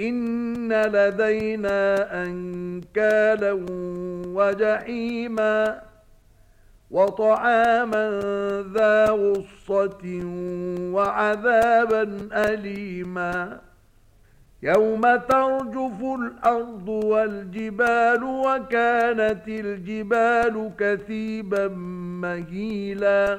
ان لدينا انكالا وجحيما وطعاما ذا غصة وعذابا أليما يوم ترجف الأرض والجبال وكانت الجبال كثيبا مهيلا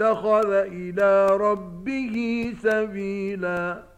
اتخذ إلى ربه سبيلاً.